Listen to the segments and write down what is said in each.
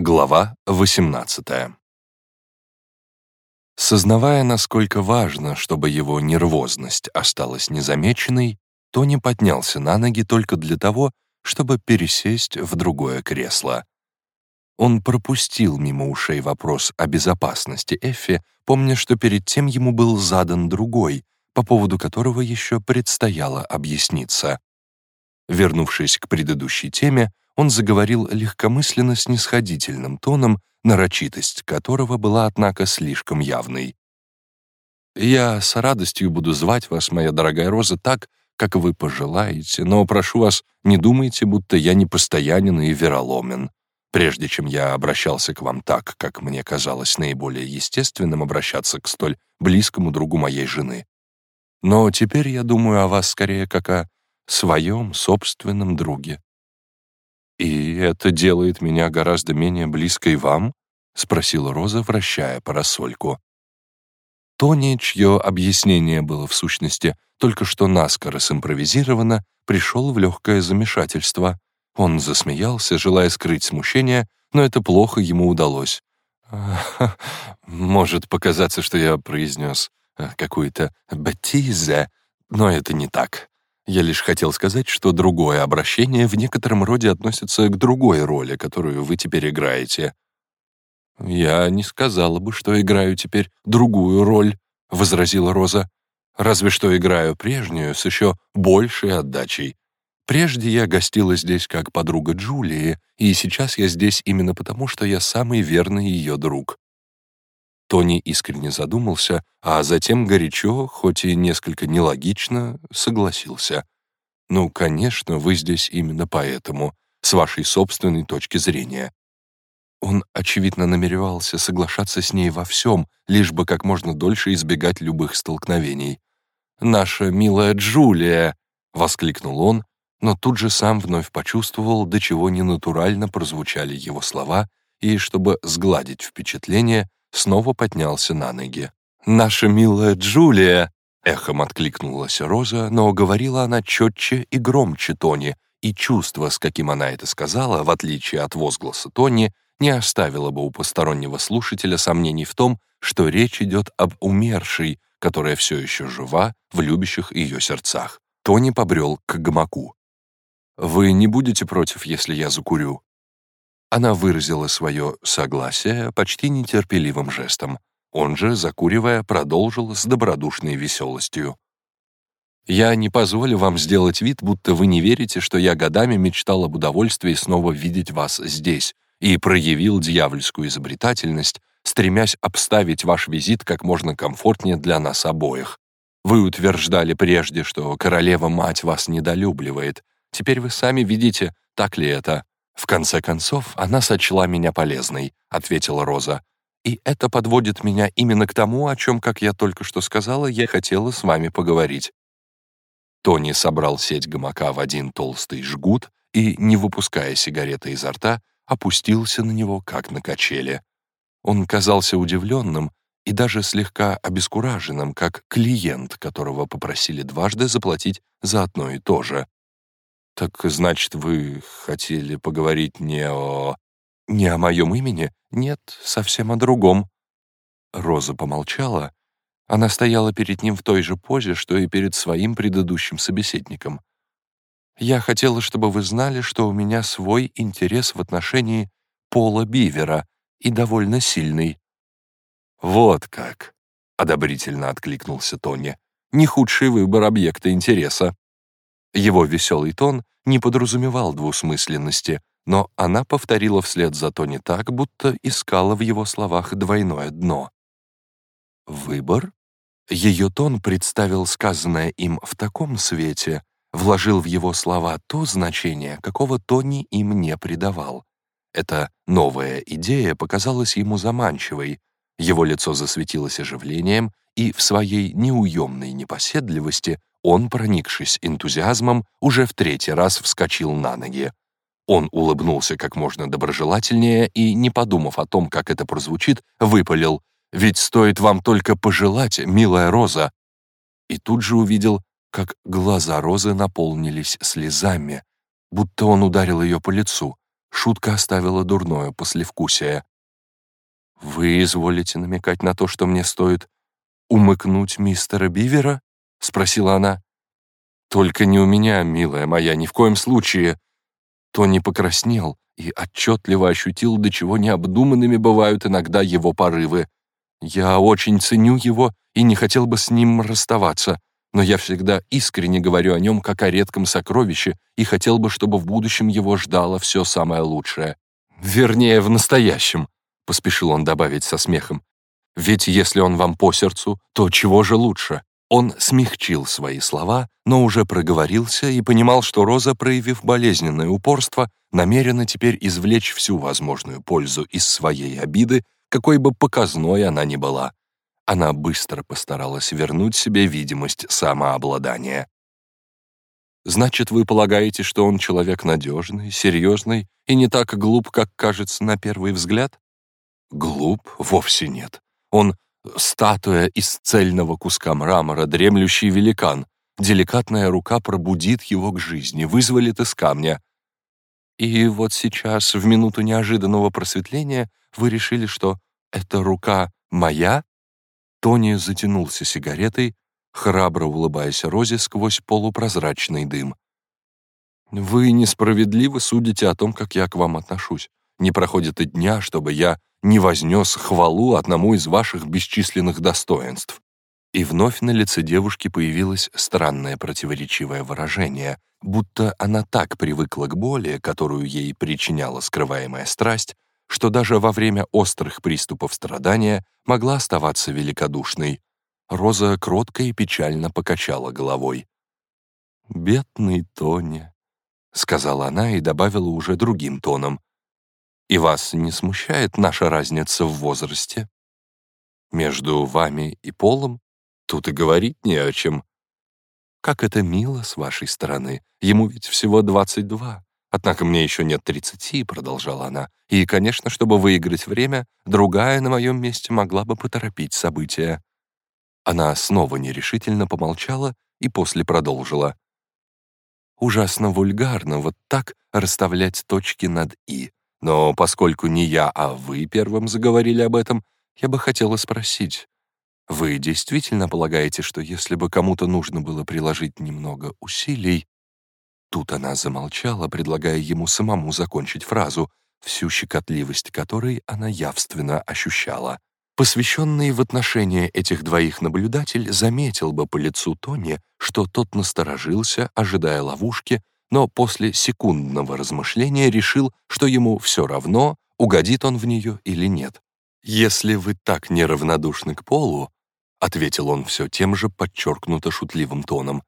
Глава 18 Сознавая, насколько важно, чтобы его нервозность осталась незамеченной, Тони поднялся на ноги только для того, чтобы пересесть в другое кресло. Он пропустил мимо ушей вопрос о безопасности Эффи, помня, что перед тем ему был задан другой, по поводу которого еще предстояло объясниться. Вернувшись к предыдущей теме, он заговорил легкомысленно-снисходительным тоном, нарочитость которого была, однако, слишком явной. «Я с радостью буду звать вас, моя дорогая Роза, так, как вы пожелаете, но прошу вас, не думайте, будто я непостоянен и вероломен. Прежде чем я обращался к вам так, как мне казалось наиболее естественным обращаться к столь близкому другу моей жены. Но теперь я думаю о вас скорее как о своем собственном друге. «И это делает меня гораздо менее близкой вам?» — спросила Роза, вращая парасольку. Тони, чье объяснение было в сущности только что наскоро симпровизировано, пришел в легкое замешательство. Он засмеялся, желая скрыть смущение, но это плохо ему удалось. «Может показаться, что я произнес э, какую-то «баттизе», но это не так. Я лишь хотел сказать, что другое обращение в некотором роде относится к другой роли, которую вы теперь играете. «Я не сказала бы, что играю теперь другую роль», — возразила Роза. «Разве что играю прежнюю, с еще большей отдачей. Прежде я гостила здесь как подруга Джулии, и сейчас я здесь именно потому, что я самый верный ее друг. Тони искренне задумался, а затем горячо, хоть и несколько нелогично, согласился. «Ну, конечно, вы здесь именно поэтому, с вашей собственной точки зрения». Он, очевидно, намеревался соглашаться с ней во всем, лишь бы как можно дольше избегать любых столкновений. «Наша милая Джулия!» — воскликнул он, но тут же сам вновь почувствовал, до чего ненатурально прозвучали его слова, и, чтобы сгладить впечатление, снова поднялся на ноги. «Наша милая Джулия!» — эхом откликнулась Роза, но говорила она четче и громче Тони, и чувство, с каким она это сказала, в отличие от возгласа Тони, не оставило бы у постороннего слушателя сомнений в том, что речь идет об умершей, которая все еще жива в любящих ее сердцах. Тони побрел к гамаку. «Вы не будете против, если я закурю?» Она выразила свое согласие почти нетерпеливым жестом. Он же, закуривая, продолжил с добродушной веселостью. «Я не позволю вам сделать вид, будто вы не верите, что я годами мечтал об удовольствии снова видеть вас здесь и проявил дьявольскую изобретательность, стремясь обставить ваш визит как можно комфортнее для нас обоих. Вы утверждали прежде, что королева-мать вас недолюбливает. Теперь вы сами видите, так ли это. «В конце концов, она сочла меня полезной», — ответила Роза. «И это подводит меня именно к тому, о чем, как я только что сказала, я хотела с вами поговорить». Тони собрал сеть гамака в один толстый жгут и, не выпуская сигареты изо рта, опустился на него, как на качели. Он казался удивленным и даже слегка обескураженным, как клиент, которого попросили дважды заплатить за одно и то же. «Так, значит, вы хотели поговорить не о...» «Не о моем имени? Нет, совсем о другом». Роза помолчала. Она стояла перед ним в той же позе, что и перед своим предыдущим собеседником. «Я хотела, чтобы вы знали, что у меня свой интерес в отношении Пола Бивера и довольно сильный». «Вот как!» — одобрительно откликнулся Тони. «Не худший выбор объекта интереса». Его веселый тон не подразумевал двусмысленности, но она повторила вслед за Тони так, будто искала в его словах двойное дно. «Выбор?» Ее тон представил сказанное им в таком свете, вложил в его слова то значение, какого Тони им не придавал. Эта новая идея показалась ему заманчивой, его лицо засветилось оживлением, и в своей неуемной непоседливости он, проникшись энтузиазмом, уже в третий раз вскочил на ноги. Он улыбнулся как можно доброжелательнее и, не подумав о том, как это прозвучит, выпалил «Ведь стоит вам только пожелать, милая Роза!» И тут же увидел, как глаза Розы наполнились слезами, будто он ударил ее по лицу. Шутка оставила дурное послевкусие. «Вы изволите намекать на то, что мне стоит умыкнуть мистера Бивера?» — спросила она. «Только не у меня, милая моя, ни в коем случае». Тони покраснел и отчетливо ощутил, до чего необдуманными бывают иногда его порывы. «Я очень ценю его и не хотел бы с ним расставаться, но я всегда искренне говорю о нем как о редком сокровище и хотел бы, чтобы в будущем его ждало все самое лучшее. Вернее, в настоящем», — поспешил он добавить со смехом. «Ведь если он вам по сердцу, то чего же лучше?» Он смягчил свои слова, но уже проговорился и понимал, что Роза, проявив болезненное упорство, намерена теперь извлечь всю возможную пользу из своей обиды, какой бы показной она ни была. Она быстро постаралась вернуть себе видимость самообладания. «Значит, вы полагаете, что он человек надежный, серьезный и не так глуп, как кажется на первый взгляд?» «Глуп? Вовсе нет. Он Статуя из цельного куска мрамора, дремлющий великан. Деликатная рука пробудит его к жизни, вызволит из камня. И вот сейчас, в минуту неожиданного просветления, вы решили, что эта рука моя? Тони затянулся сигаретой, храбро улыбаясь Розе сквозь полупрозрачный дым. «Вы несправедливо судите о том, как я к вам отношусь. Не проходит и дня, чтобы я не вознес хвалу одному из ваших бесчисленных достоинств». И вновь на лице девушки появилось странное противоречивое выражение, будто она так привыкла к боли, которую ей причиняла скрываемая страсть, что даже во время острых приступов страдания могла оставаться великодушной. Роза кротко и печально покачала головой. «Бедный Тони», — сказала она и добавила уже другим тоном. И вас не смущает наша разница в возрасте? Между вами и Полом тут и говорить не о чем. Как это мило с вашей стороны. Ему ведь всего 22. Однако мне еще нет 30, продолжала она. И, конечно, чтобы выиграть время, другая на моем месте могла бы поторопить события. Она снова нерешительно помолчала и после продолжила. Ужасно вульгарно вот так расставлять точки над «и». Но поскольку не я, а вы первым заговорили об этом, я бы хотела спросить, вы действительно полагаете, что если бы кому-то нужно было приложить немного усилий... Тут она замолчала, предлагая ему самому закончить фразу, всю щекотливость которой она явственно ощущала. Посвященный в отношения этих двоих наблюдатель заметил бы по лицу Тони, что тот насторожился, ожидая ловушки, но после секундного размышления решил, что ему все равно, угодит он в нее или нет. «Если вы так неравнодушны к полу», — ответил он все тем же подчеркнуто шутливым тоном,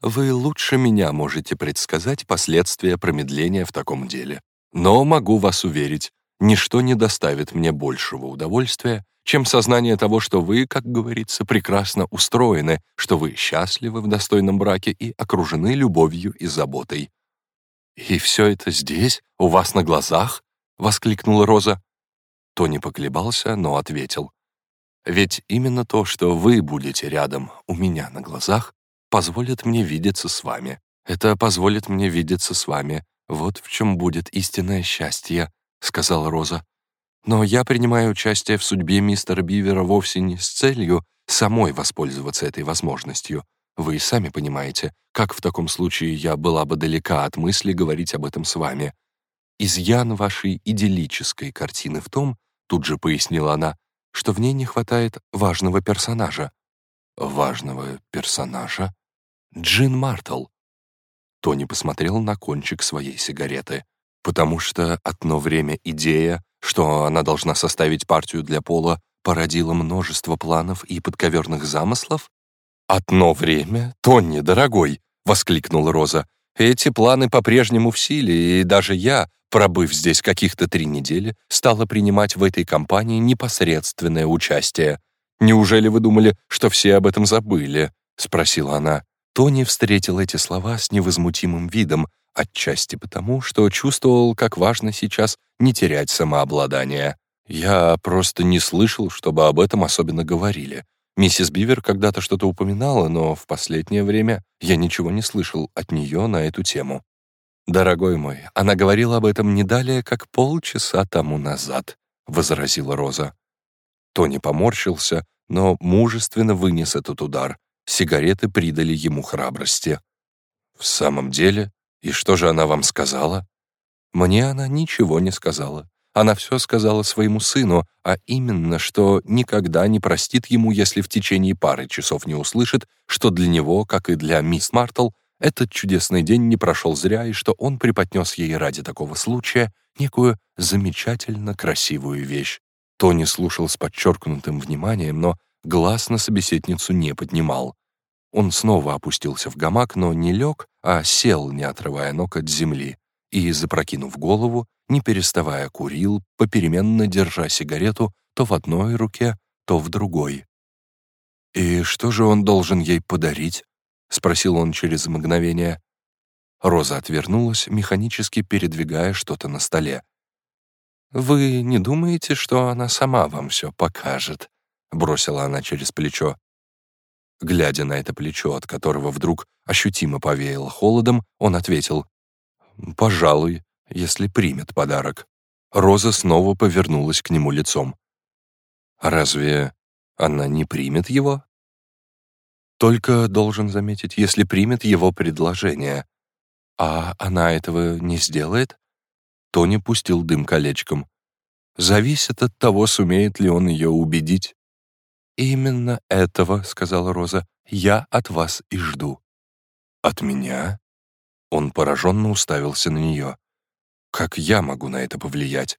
«вы лучше меня можете предсказать последствия промедления в таком деле. Но могу вас уверить, ничто не доставит мне большего удовольствия, чем сознание того, что вы, как говорится, прекрасно устроены, что вы счастливы в достойном браке и окружены любовью и заботой. «И все это здесь, у вас на глазах?» — воскликнула Роза. Тони поколебался, но ответил. «Ведь именно то, что вы будете рядом у меня на глазах, позволит мне видеться с вами. Это позволит мне видеться с вами. Вот в чем будет истинное счастье», — сказала Роза. Но я принимаю участие в судьбе мистера Бивера вовсе не с целью самой воспользоваться этой возможностью. Вы сами понимаете, как в таком случае я была бы далека от мысли говорить об этом с вами. Изъян вашей идиллической картины в том, тут же пояснила она, что в ней не хватает важного персонажа. Важного персонажа? Джин Мартл. Тони посмотрел на кончик своей сигареты. Потому что одно время идея, что она должна составить партию для Пола, породила множество планов и подковерных замыслов? «Одно время? Тонни, дорогой!» — воскликнула Роза. «Эти планы по-прежнему в силе, и даже я, пробыв здесь каких-то три недели, стала принимать в этой кампании непосредственное участие. Неужели вы думали, что все об этом забыли?» — спросила она. Тони встретил эти слова с невозмутимым видом, отчасти потому, что чувствовал, как важно сейчас не терять самообладание. Я просто не слышал, чтобы об этом особенно говорили. Миссис Бивер когда-то что-то упоминала, но в последнее время я ничего не слышал от нее на эту тему. «Дорогой мой, она говорила об этом не далее, как полчаса тому назад», — возразила Роза. Тони поморщился, но мужественно вынес этот удар. Сигареты придали ему храбрости. «В самом деле? И что же она вам сказала?» «Мне она ничего не сказала. Она все сказала своему сыну, а именно, что никогда не простит ему, если в течение пары часов не услышит, что для него, как и для мисс Мартл, этот чудесный день не прошел зря, и что он преподнес ей ради такого случая некую замечательно красивую вещь. Тони слушал с подчеркнутым вниманием, но глаз на собеседницу не поднимал. Он снова опустился в гамак, но не лег, а сел, не отрывая ног от земли, и, запрокинув голову, не переставая курил, попеременно держа сигарету то в одной руке, то в другой. «И что же он должен ей подарить?» — спросил он через мгновение. Роза отвернулась, механически передвигая что-то на столе. «Вы не думаете, что она сама вам все покажет?» — бросила она через плечо. Глядя на это плечо, от которого вдруг ощутимо повеяло холодом, он ответил, «Пожалуй, если примет подарок». Роза снова повернулась к нему лицом. «Разве она не примет его?» Только, должен заметить, если примет его предложение. А она этого не сделает? Тони пустил дым колечком. Зависит от того, сумеет ли он ее убедить. «Именно этого, — сказала Роза, — я от вас и жду». «От меня?» Он пораженно уставился на нее. «Как я могу на это повлиять?»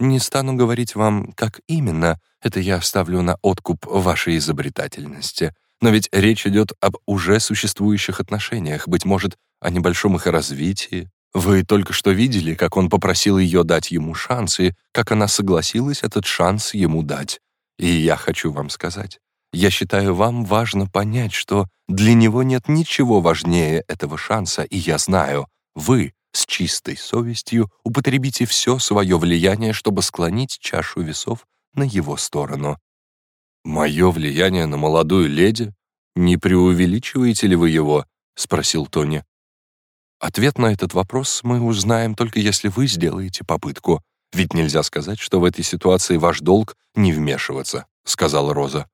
«Не стану говорить вам, как именно, это я оставлю на откуп вашей изобретательности. Но ведь речь идет об уже существующих отношениях, быть может, о небольшом их развитии. Вы только что видели, как он попросил ее дать ему шанс, и как она согласилась этот шанс ему дать. И я хочу вам сказать, я считаю, вам важно понять, что для него нет ничего важнее этого шанса, и я знаю, вы с чистой совестью употребите все свое влияние, чтобы склонить чашу весов на его сторону. «Мое влияние на молодую леди? Не преувеличиваете ли вы его?» — спросил Тони. Ответ на этот вопрос мы узнаем только если вы сделаете попытку. Ведь нельзя сказать, что в этой ситуации ваш долг — не вмешиваться, — сказала Роза.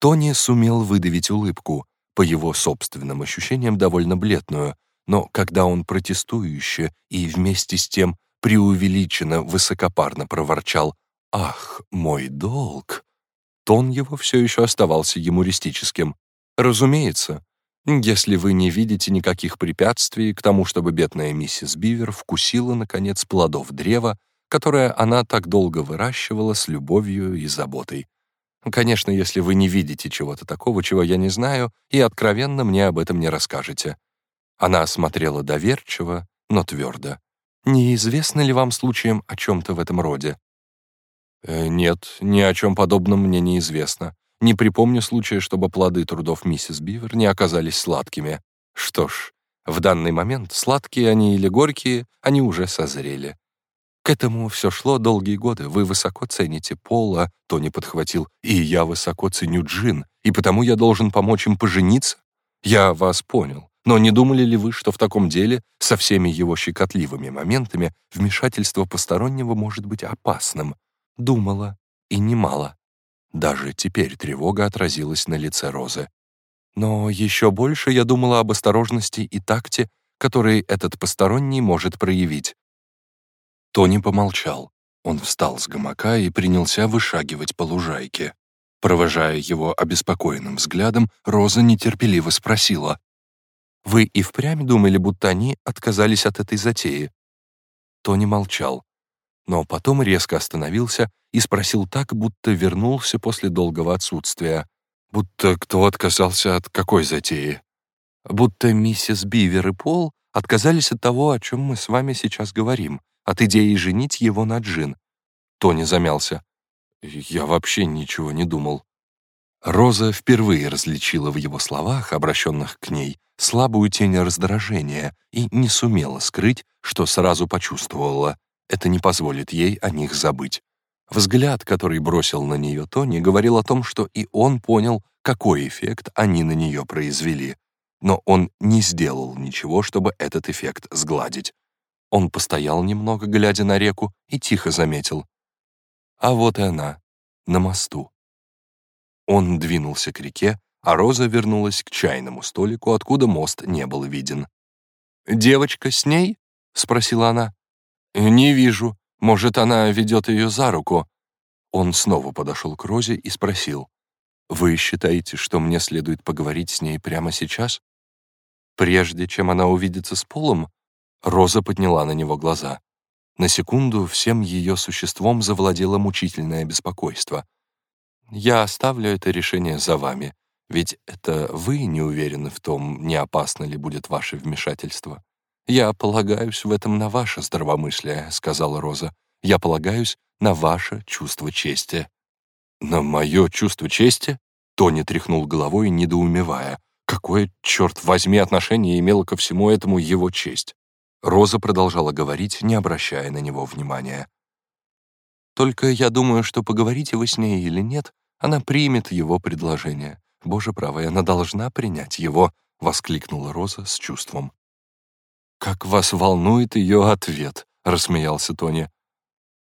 Тони сумел выдавить улыбку, по его собственным ощущениям довольно бледную, но когда он протестующе и вместе с тем преувеличенно высокопарно проворчал «Ах, мой долг!», Тон его все еще оставался юмористическим. «Разумеется, если вы не видите никаких препятствий к тому, чтобы бедная миссис Бивер вкусила, наконец, плодов древа, которое она так долго выращивала с любовью и заботой. Конечно, если вы не видите чего-то такого, чего я не знаю, и откровенно мне об этом не расскажете». Она смотрела доверчиво, но твердо. «Неизвестно ли вам случаем о чем-то в этом роде?» Э, «Нет, ни о чем подобном мне неизвестно. Не припомню случая, чтобы плоды трудов миссис Бивер не оказались сладкими. Что ж, в данный момент, сладкие они или горькие, они уже созрели. К этому все шло долгие годы. Вы высоко цените Пола, Тони подхватил, и я высоко ценю Джин, и потому я должен помочь им пожениться? Я вас понял. Но не думали ли вы, что в таком деле, со всеми его щекотливыми моментами, вмешательство постороннего может быть опасным? Думала, и немало. Даже теперь тревога отразилась на лице Розы. Но еще больше я думала об осторожности и такте, которые этот посторонний может проявить. Тони помолчал. Он встал с гамака и принялся вышагивать по лужайке. Провожая его обеспокоенным взглядом, Роза нетерпеливо спросила. «Вы и впрямь думали, будто они отказались от этой затеи?» Тони молчал но потом резко остановился и спросил так, будто вернулся после долгого отсутствия. Будто кто отказался от какой затеи? Будто миссис Бивер и Пол отказались от того, о чем мы с вами сейчас говорим, от идеи женить его на Джин. Тони замялся. Я вообще ничего не думал. Роза впервые различила в его словах, обращенных к ней, слабую тень раздражения и не сумела скрыть, что сразу почувствовала. Это не позволит ей о них забыть. Взгляд, который бросил на нее Тони, говорил о том, что и он понял, какой эффект они на нее произвели. но он не сделал ничего, чтобы этот эффект сгладить. Он постоял немного, глядя на реку, и тихо заметил. А вот и она, на мосту. Он двинулся к реке, а Роза вернулась к чайному столику, откуда мост не был виден. «Девочка с ней?» — спросила она. «Не вижу. Может, она ведет ее за руку?» Он снова подошел к Розе и спросил. «Вы считаете, что мне следует поговорить с ней прямо сейчас?» Прежде чем она увидится с Полом, Роза подняла на него глаза. На секунду всем ее существом завладело мучительное беспокойство. «Я оставлю это решение за вами, ведь это вы не уверены в том, не опасно ли будет ваше вмешательство. Я полагаюсь в этом на ваше здравомыслие», — сказала Роза. «Я полагаюсь на ваше чувство чести». «На мое чувство чести?» Тони тряхнул головой, недоумевая. Какое, черт возьми, отношение имела ко всему этому его честь? Роза продолжала говорить, не обращая на него внимания. «Только я думаю, что поговорите вы с ней или нет, она примет его предложение. Боже правый, она должна принять его», — воскликнула Роза с чувством. «Как вас волнует ее ответ», — рассмеялся Тони.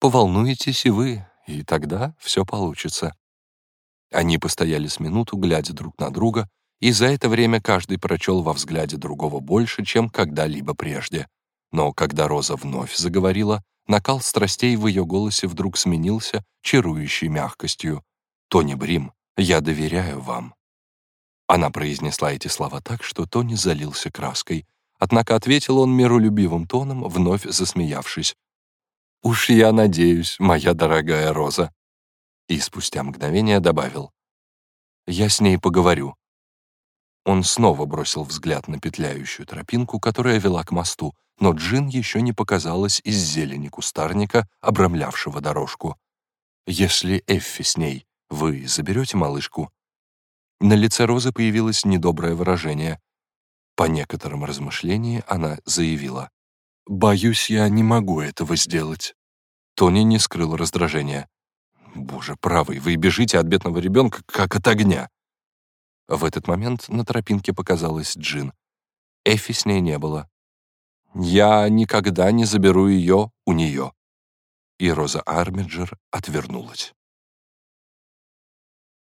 «Поволнуетесь и вы, и тогда все получится». Они постояли с минуту, глядя друг на друга, и за это время каждый прочел во взгляде другого больше, чем когда-либо прежде. Но когда Роза вновь заговорила, накал страстей в ее голосе вдруг сменился чарующей мягкостью. «Тони Брим, я доверяю вам». Она произнесла эти слова так, что Тони залился краской, однако ответил он миролюбивым тоном, вновь засмеявшись. «Уж я надеюсь, моя дорогая Роза». И спустя мгновение добавил. «Я с ней поговорю. Он снова бросил взгляд на петляющую тропинку, которая вела к мосту, но Джин еще не показалась из зелени кустарника, обрамлявшего дорожку. «Если Эффи с ней, вы заберете малышку?» На лице Розы появилось недоброе выражение. По некоторым размышлениям она заявила. «Боюсь, я не могу этого сделать». Тони не скрыл раздражения. «Боже, правый, вы бежите от бедного ребенка, как от огня. В этот момент на тропинке показалась Джин. Эфи с ней не было. «Я никогда не заберу ее у нее». И Роза Армиджер отвернулась.